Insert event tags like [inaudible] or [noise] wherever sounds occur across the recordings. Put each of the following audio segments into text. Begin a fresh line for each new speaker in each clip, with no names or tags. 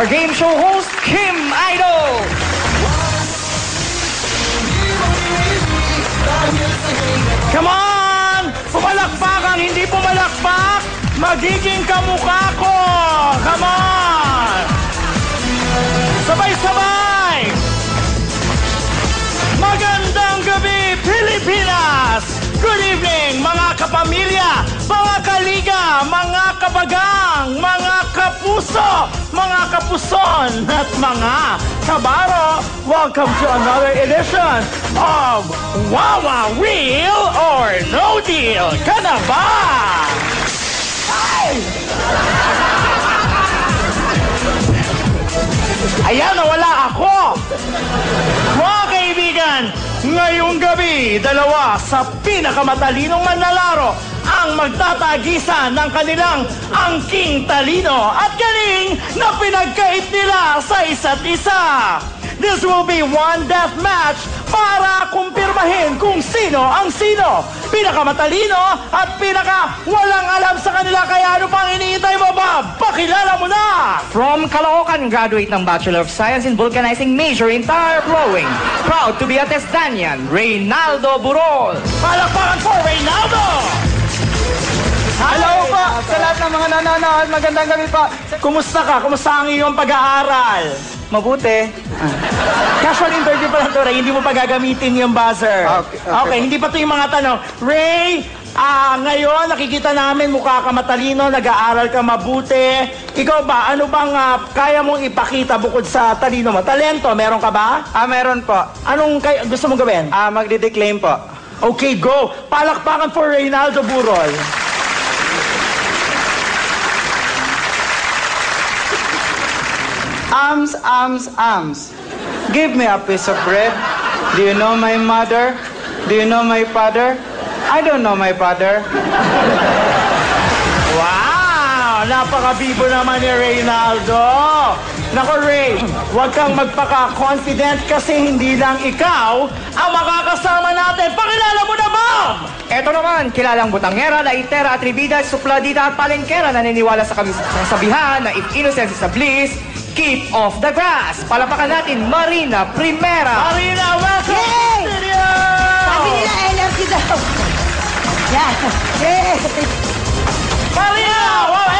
our game show host, Kim Idol.
Come on! Pumalakpak ang hindi pumalakpak! Magiging kamukha ko! Come on! Sabay-sabay! Magandang gabi, Pilipinas! Good evening, mga kapamilya, mga kaliga, mga kabagang, mga kapuso, mga kapuson, at mga kabaro. Welcome to another edition of Wawa Real or No Deal. Ka na ba? Ay! Ayan, nawala ako! Mga kaibigan, ngayong gabi, dalawa sa pinakamatalinong manlalaro ang magtatagisa ng kanilang angking talino at galing na pinagkait nila sa isa't isa. This will be one death match para kumpirmahin kung sino ang sino. Pinakamatalino at pinaka walang alam sa kanila kaya ano pang iniintay mo, Bob? Pakilala mo na!
From Caloocan, graduate ng Bachelor of Science in Vulcanizing major in tire blowing. Proud to be a Testanian, Reynaldo Burol.
Palakpakan for Reynaldo!
Hello po sa lahat ng mga nanonood. Magandang gabi po.
Kumusta ka? Kumusta ang iyong pag-aaral?
Mabuti.
Casual interview pa lang to, Ray. Hindi mo pa gagamitin yung buzzer.
Okay, okay.
hindi pa to yung mga tanong. Ray, ah, ngayon nakikita namin mukha ka matalino, nag-aaral ka mabuti. Ikaw ba, ano bang ah, kaya mong ipakita bukod sa talino mo? Talento, meron ka ba?
Ah, meron po.
Anong kay- gusto mong gawin?
Ah, magdi-declaim po.
Okay, go! Palakpakan for Reynaldo Burol.
Arms, arms, arms. Give me a piece of bread. Do you know my mother? Do you know my father? I don't know my father.
Wow! Napakabibo naman ni Reynaldo! Nako Ray, huwag kang magpaka-confident kasi hindi lang ikaw ang makakasama natin. Pakilala mo na, Bob!
Eto naman, kilalang butangera, laitera, atribida, supladita at palengkera naniniwala sa kabis- sa sabihan na if innocence is a bliss, keep off the grass. Palapakan natin, Marina Primera.
Marina, welcome
Yay!
to the studio!
Sabi nila energy daw. [laughs] Yan. Yay!
Marina! Wow,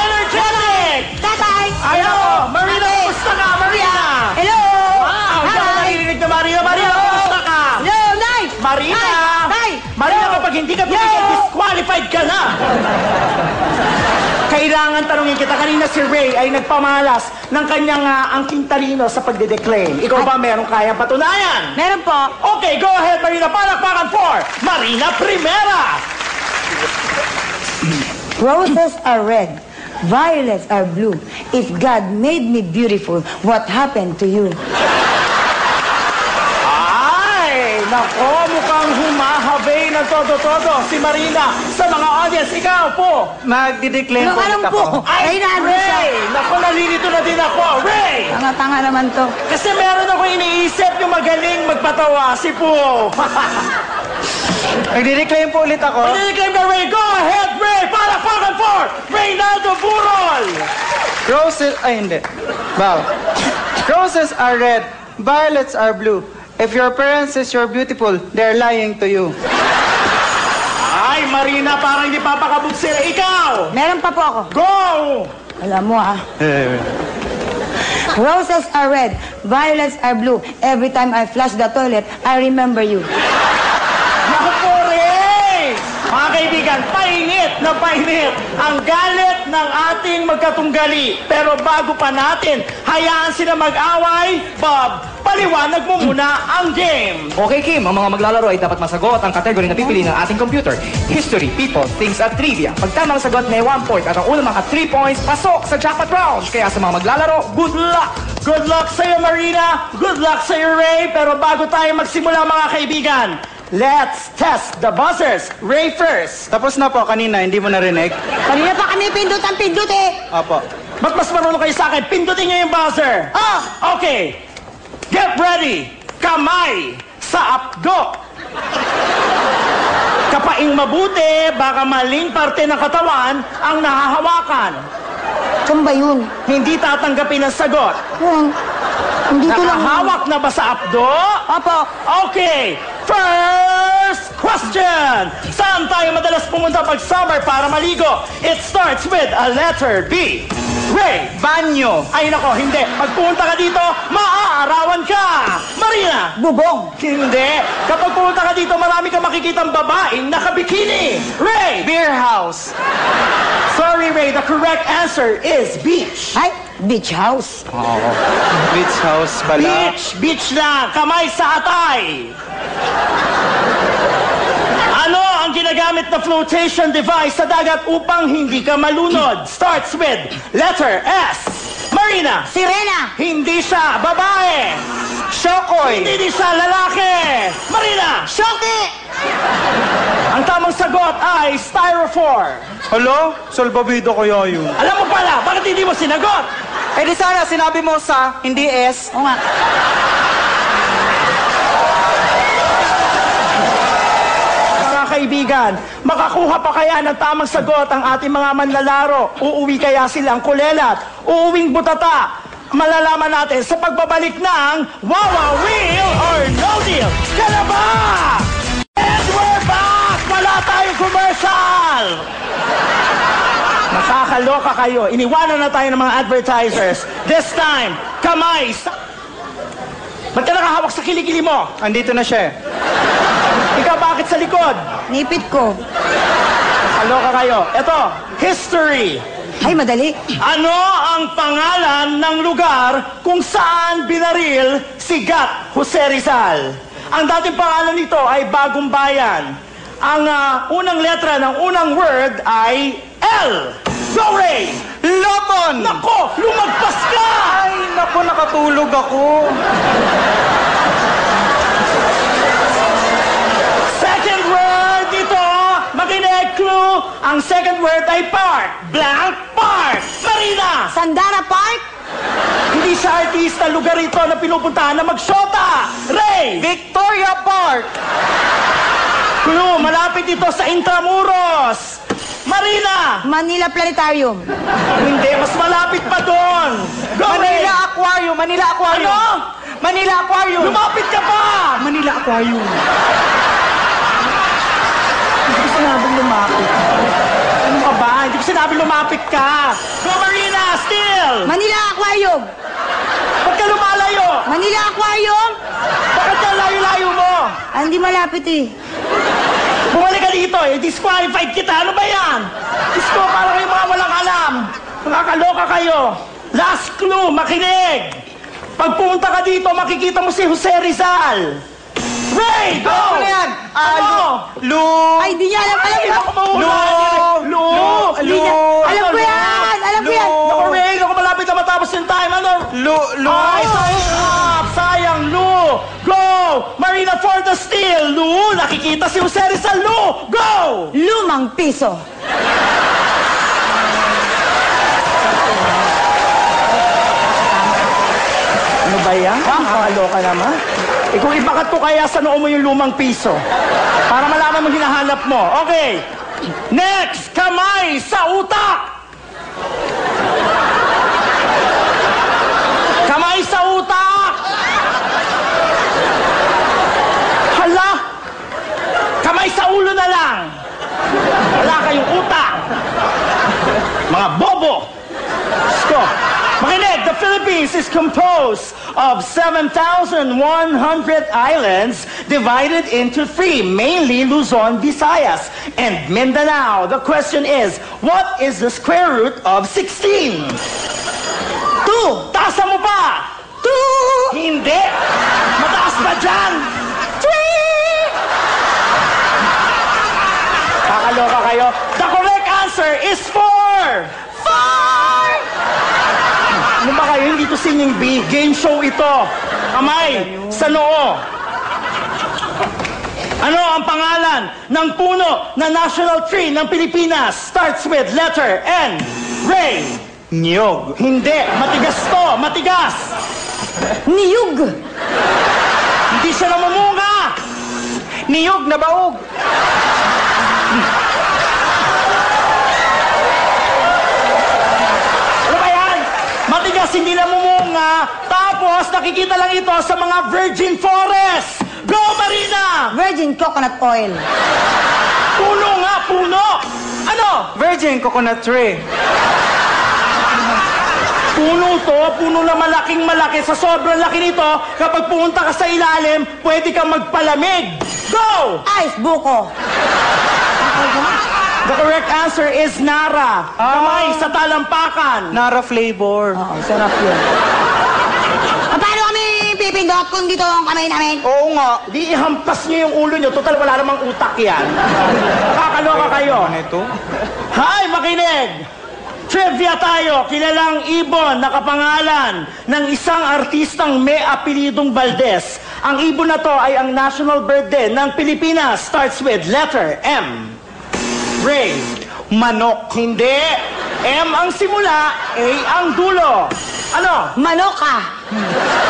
kita. Kanina si Ray ay nagpamalas ng kanyang uh, angking talino sa pagdedeclaim. Ikaw ba meron kaya patunayan?
Meron po.
Okay, go ahead, Marina. Palakpakan for Marina Primera!
Roses are red. Violets are blue. If God made me beautiful, what happened to you?
Ay, nako, mukhang humahabay ng todo-todo si Marina sa mga audience. Ikaw po.
Magdi-declaim
Ano,
po
anong
ako.
po?
Ay,
Reynaldo
Ray!
siya.
Nako, nalilito na din ako. Ray!
Tanga-tanga naman to.
Kasi meron ako iniisip yung magaling magpatawa, si Poo.
Magdi-declaim [laughs] po ulit ako.
Pagkikiklaim ka, Ray. Go ahead, Ray! Palakpakan for Reynaldo Burol!
Roses, ay hindi. Wow. Roses are red. Violets are blue. If your parents says you're beautiful, they're lying to you.
Ay, Marina, parang hindi papakabog sila. Ikaw!
Meron pa po ako.
Go!
Alam mo ah. [laughs] Roses are red. Violets are blue. Every time I flush the toilet, I remember you.
Mga kaibigan, painit na painit ang galit ng ating magkatunggali. Pero bago pa natin, hayaan sila mag-away, Bob, paliwanag mo muna ang game.
Okay, Kim, ang mga maglalaro ay dapat masagot ang kategory na pipili ng ating computer. History, people, things at trivia. Pag tamang sagot, may 1 point at ang unang maka 3 points, pasok sa jackpot round. Kaya sa mga maglalaro, good luck!
Good luck sa'yo, Marina. Good luck sa'yo, Ray. Pero bago tayo magsimula, mga kaibigan, let's test the buzzers. Ray first.
Tapos na po kanina, hindi mo narinig?
Kanina pa kami pindot ang pindot eh.
Opo.
Ba't mas marunong kayo sa akin? Pindutin niyo yung buzzer.
Oh!
Okay. Get ready. Kamay sa apdo. Kapaing mabuti, baka maling parte ng katawan ang nahahawakan.
Saan ba yun?
Hindi tatanggapin ang sagot.
Yan. Hindi ko lang...
Nakahawak na ba sa apdo?
Opo.
Okay, first question. Saan tayo madalas pumunta pag summer para maligo? It starts with a letter B. Ray.
Banyo.
Ay nako, hindi. Pag pumunta ka dito, maaarawan ka. Marina.
Bubong.
Hindi. Kapag pumunta ka dito, marami kang makikitang babaeng nakabikini. Ray.
Beer house.
Sorry, Ray. The correct answer is beach.
Ay, beach house.
Oo. Beach house pala.
Beach. Beach na. Kamay sa atay. Ano ang ginagamit na flotation device sa dagat upang hindi ka malunod? Starts with letter S. Marina.
Sirena.
Hindi siya babae.
Shokoy.
Hindi din siya lalaki. Marina.
Shoki.
Ang tamang sagot ay styrofoam.
Hello? Salbabida kaya yun.
Alam mo pala, bakit hindi mo sinagot?
Eh di sana sinabi mo sa, hindi S.
Oo nga.
Mga kaibigan, makakuha pa kaya ng tamang sagot ang ating mga manlalaro? Uuwi kaya silang kulelat? Uuwing butata? Malalaman natin sa pagbabalik ng Wawa Wheel or No Deal. Kaya ba? And we're back! Wala tayong commercial! Nakakaloka kayo. Iniwanan na tayo ng mga advertisers. This time, kamay sa... Ba't ka nakahawak sa kilikili mo?
Andito na siya eh.
Ikaw bakit sa likod?
Nipit ko.
Kaloka kayo. Ito, history.
Ay, madali.
Ano ang pangalan ng lugar kung saan binaril si Gat Jose Rizal? Ang dating pangalan nito ay Bagong Bayan. Ang ah, unang letra ng unang word ay L. Go, Ray!
Loton!
Nako, lumagpas ka!
Ay, naku, nakatulog ako.
Clue. Ang second word ay park. Blank park. Marina!
Sandara Park.
Hindi siya artista, lugar ito na pinupuntahan na magshota. Ray!
Victoria Park!
Clue, malapit ito sa Intramuros. Marina!
Manila Planetarium.
Hindi, mas malapit pa doon. Go, Ray!
Manila Aquarium! Manila Aquarium!
Ano?
Manila Aquarium!
Lumapit ka pa!
Manila Aquarium!
Sinabing lumapit. Ano ka ba? Hindi ko sinabing lumapit ka. Go, Marina! Still!
Manila Aquarium.
Ba't ka lumalayo?
Manila Aquarium.
Bakit ka layo-layo mo?
Ah, hindi malapit eh.
Bumalik ka dito eh, disqualified kita. Ano ba yan? Diyos ko, para kayong mga walang alam. Nakakaloka kayo. Last clue, makinig. Pag pumunta ka dito, makikita mo si Jose Rizal. Ray, go!
Ano yan? Ah,
Ano?
Lu...
Ay, di niya alam. Alam
Ay,
ko.
ako mahula.
Lu!
Lu!
Lu!
Alam ko yan. Alam ko yan.
Naku, Ray, naku, malapit na matapos yung time. Ano?
Lu... Lu...
Ay, sayang! Sayang, Lu! Go! Marina for the steal! Lu! Nakikita si Jose Rizal, Lu! Go!
Lumang piso.
Ano ba yan? Nakakaloka naman. Eh kung ipakat ko kaya sa noo mo yung lumang piso. Para malaman mo hinahanap mo. Okay. Next, kamay sa utak. Kamay sa utak. Hala. Kamay sa ulo na lang. Wala kayong utak. Mga bobo. Philippines is composed of 7,100 islands divided into three, mainly Luzon, Visayas, and Mindanao. The question is, what is the square root of 16? Two! Tasa mo pa! Two! Hindi! Mataas ba dyan? Three! Kakaloka kayo. The correct answer is! Four! Ano ba kayo? Hindi to singing bee. Game show ito. Kamay sa noo. Ano ang pangalan ng puno na national tree ng Pilipinas? Starts with letter N. Ray.
Niyog.
Hindi. Matigas to. Matigas.
Niyug.
Hindi siya namumunga.
Niyog na baog.
Ano ba makikita lang ito sa mga virgin forest. Go, Marina!
Virgin coconut oil.
Puno nga, puno! Ano?
Virgin coconut tree.
Puno to, puno na malaking malaki. Sa sobrang laki nito, kapag pumunta ka sa ilalim, pwede kang magpalamig. Go!
Ice buko.
The correct answer is Nara. Kamay sa talampakan.
Nara flavor.
Oo, sarap yun. Ah, Paano kami pipindot kung dito ang kamay namin?
Oo nga, di ihampas niyo yung ulo niyo. Total, wala namang utak yan. Nakakaloka kayo.
Ano ito?
Hay, makinig! Trivia tayo, kilalang ibon na kapangalan ng isang artistang may apelidong Valdez. Ang ibon na to ay ang national bird din ng Pilipinas. Starts with letter M. Ray.
Manok.
Hindi. M ang simula, A ang dulo. Ano?
Manoka.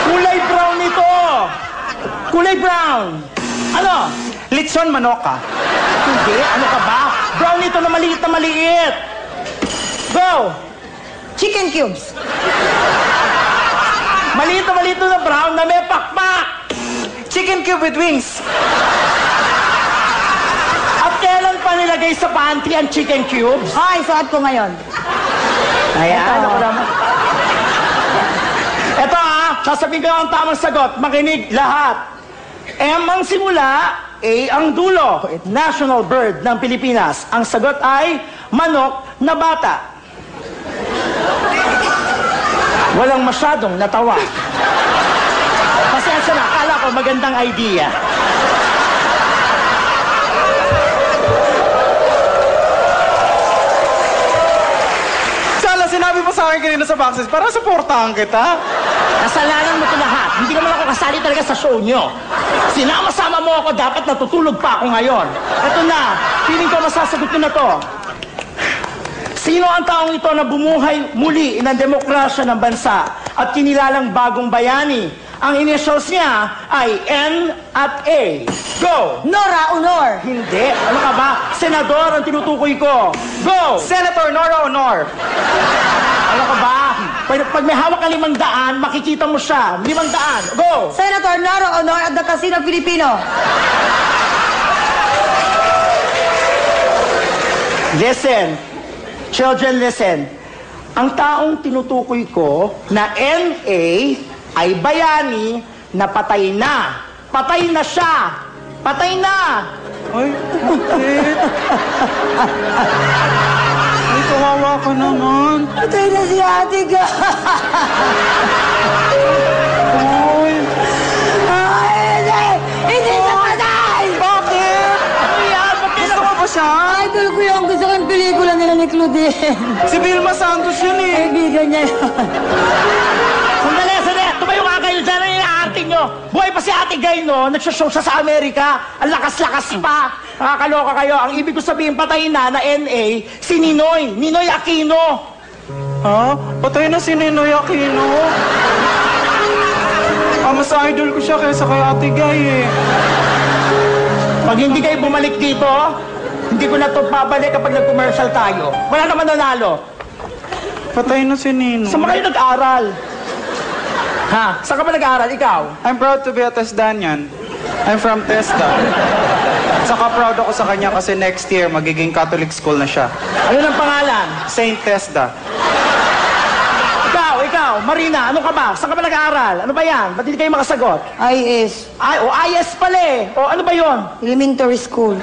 Kulay brown nito. Kulay brown. Ano?
Litson manoka.
Hindi. Ano ka ba? Brown nito na maliit na maliit. Go!
Chicken cubes.
Maliit na maliit na brown na may pakpak.
Chicken cube with wings.
Pa nilagay sa pantry ang chicken cubes?
Ay, suot ko ngayon.
Ayan.
Ito.
Ako naman. Ito ah, sasabihin ko ang tamang sagot. Makinig lahat. M ang simula, A ang dulo. National bird ng Pilipinas. Ang sagot ay manok na bata. Walang masyadong natawa. Pasensya na, akala ko magandang idea.
Sala, sinabi mo sa akin kanina sa boxes para supportahan kita.
Kasalanan mo ito lahat. Hindi naman ako kasali talaga sa show nyo. Sinama-sama mo ako, dapat natutulog pa ako ngayon. Ito na, feeling ko masasagot na to. Sino ang taong ito na bumuhay muli ng demokrasya ng bansa at kinilalang bagong bayani? Ang initials niya ay N at A. Go!
Nora Honor.
Hindi. Ano ka ba? Senador ang tinutukoy ko. Go!
Senator Nora Honor.
Ano ka ba? Pag, pag may hawak ka limang daan, makikita mo siya. Limang daan. Go!
Senator Nora Honor at the Casino Filipino.
Listen. Children, listen. Ang taong tinutukoy ko na NA ay bayani na patay na. Patay na siya. Patay na.
Ay, bakit? Ay, kawawa ka naman.
Patay na si Ate Ga.
Ay,
Ay, hindi. Hindi siya patay.
bakit?
Ano yan? Ba't
Gusto mo ba siya?
Idol ko yung gusto kong pelikula nila ni Claudine.
Si Vilma Santos yun eh.
Kaibigan niya yun.
Nyo. Buhay pa si Ate Gay, no? Nagsashow siya sa Amerika. Ang lakas-lakas pa. Nakakaloka kayo. Ang ibig ko sabihin, patay na na NA, si Ninoy. Ninoy Aquino.
Ha? Patay na si Ninoy Aquino. Ah, mas idol ko siya kaysa kay Ate Guy eh.
Pag hindi kayo bumalik dito, hindi ko na to babalik kapag nag-commercial tayo. Wala naman nanalo.
Patay na si Nino.
Saan ba kayo nag-aral? Ha? Saan ka ba nag-aral? Ikaw?
I'm proud to be a Tesdanian. I'm from Testa. Saka proud ako sa kanya kasi next year magiging Catholic school na siya.
Ano ang pangalan?
Saint Tesda.
Ikaw, ikaw, Marina, ano ka ba? Saan ka ba nag-aaral? Ano ba yan? Ba't hindi kayo makasagot?
IS.
Ay, o IS pala eh. O ano ba yon?
Elementary school.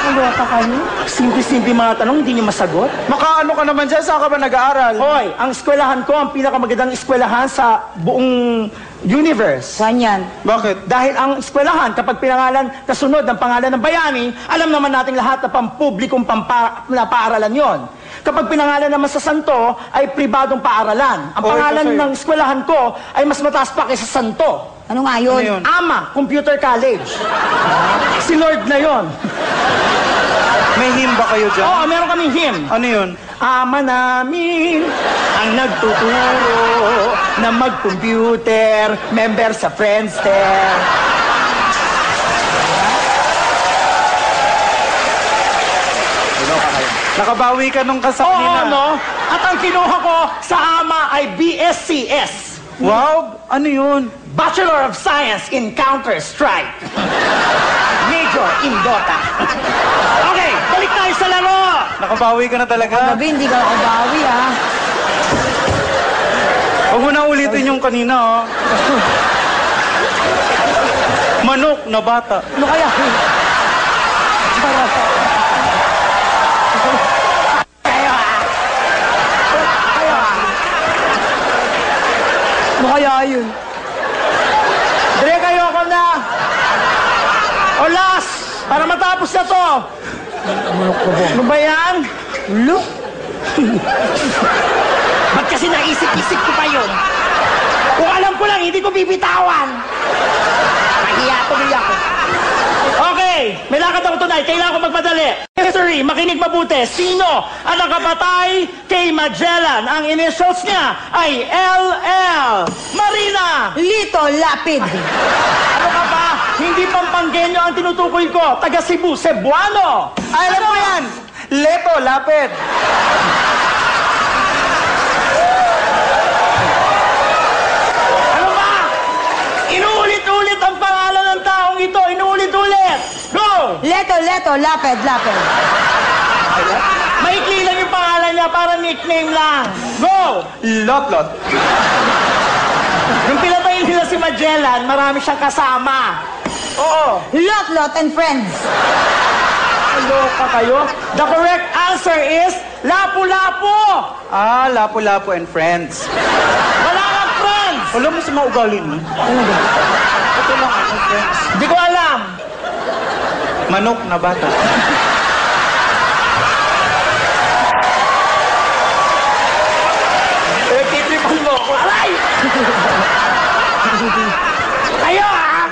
Nakakaloka kayo?
Simple-simple mga tanong, hindi niyo masagot?
Makaano ka naman dyan? Saan ka ba nag-aaral?
Hoy, ang eskwelahan ko, ang pinakamagandang eskwelahan sa buong universe.
Saan yan?
Bakit?
Dahil ang eskwelahan, kapag pinangalan, kasunod ng pangalan ng bayani, alam naman nating lahat na pampublikong pampa, na paaralan yon. Kapag pinangalan naman sa santo, ay pribadong paaralan. Ang
Oy,
pangalan
kasi-
ng eskwelahan ko ay mas mataas pa kaysa santo.
Ano nga
Ano
yun?
yun?
Ama, Computer College. si Lord na yon.
May hymn ba kayo dyan?
Oo, meron kaming hymn.
Ano yun?
Ama namin ang nagtuturo na mag-computer, member sa Friendster.
Nakabawi ka nung kasak
Oo, no? At ang kinuha ko sa ama ay BSCS.
Wow, ano yun?
Bachelor of Science in Counter-Strike. Major in Dota. okay, balik tayo sa laro.
Nakabawi ka na talaga.
Gabi, hindi ka nakabawi, ha?
Huwag mo na ulitin yung kanina, oh. Manok na bata.
Ano kaya?
Kayo [laughs] ah. Kayo ah.
Ano kaya yun?
Dre, kayo ako na. O last, para matapos na to. Ano ba yan?
Look. [laughs]
Ba't kasi naisip-isip ko pa yun? Kung alam ko lang, hindi ko bibitawan. Mahiya tuloy ako. Okay, may lakad ako tonight. Kailangan ko magmadali. History, makinig mabuti. Sino ang nakapatay kay Magellan? Ang initials niya ay LL. Marina!
Lito Lapid.
Ano ka ba? Hindi Pampanggenyo ang tinutukoy ko. Taga Cebu, Cebuano.
Alam mo yan! Leto, lapid.
Ano ba? Inuulit-ulit ang pangalan ng taong ito. Inuulit-ulit. Go!
Leto, Leto, Lapid, Lapid.
Maikli lang yung pangalan niya para nickname lang. Go!
Lot-lot.
Yung pinatay nila si Magellan, marami siyang kasama. Oo.
Lot, Lot and Friends.
Loka kayo. The correct answer is Lapu-Lapu.
Ah, lapo-lapo and friends.
Wala kang friends.
Alam mo sa mga ugali mo? Ito lang ako, friends.
Hindi ko.
Manok na bata. [laughs]
Eh, titripan mo ako. Aray! kayo ah!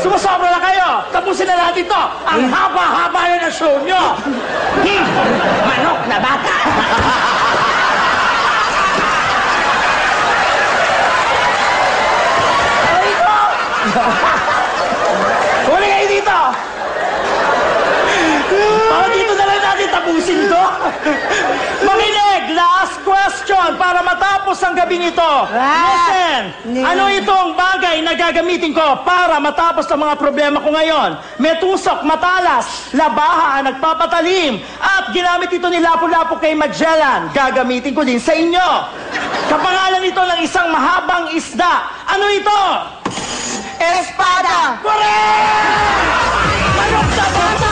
Sumusobra na kayo! Tapusin na natin to! Ang haba-haba na ng show nyo! Hmm. Manok na bata! [laughs] Aray ko! Huli kayo dito! Oh, dito na lang natin tapusin to. Makinig! Last question para matapos ang gabing ito. Listen! Ano itong bagay na gagamitin ko para matapos ang mga problema ko ngayon? May tusok, matalas, labaha, nagpapatalim, at ginamit ito ni Lapu-Lapu kay Magellan. Gagamitin ko din sa inyo. Kapangalan ito ng isang mahabang isda. Ano ito?
Espada.
Correct! Manok sa bata!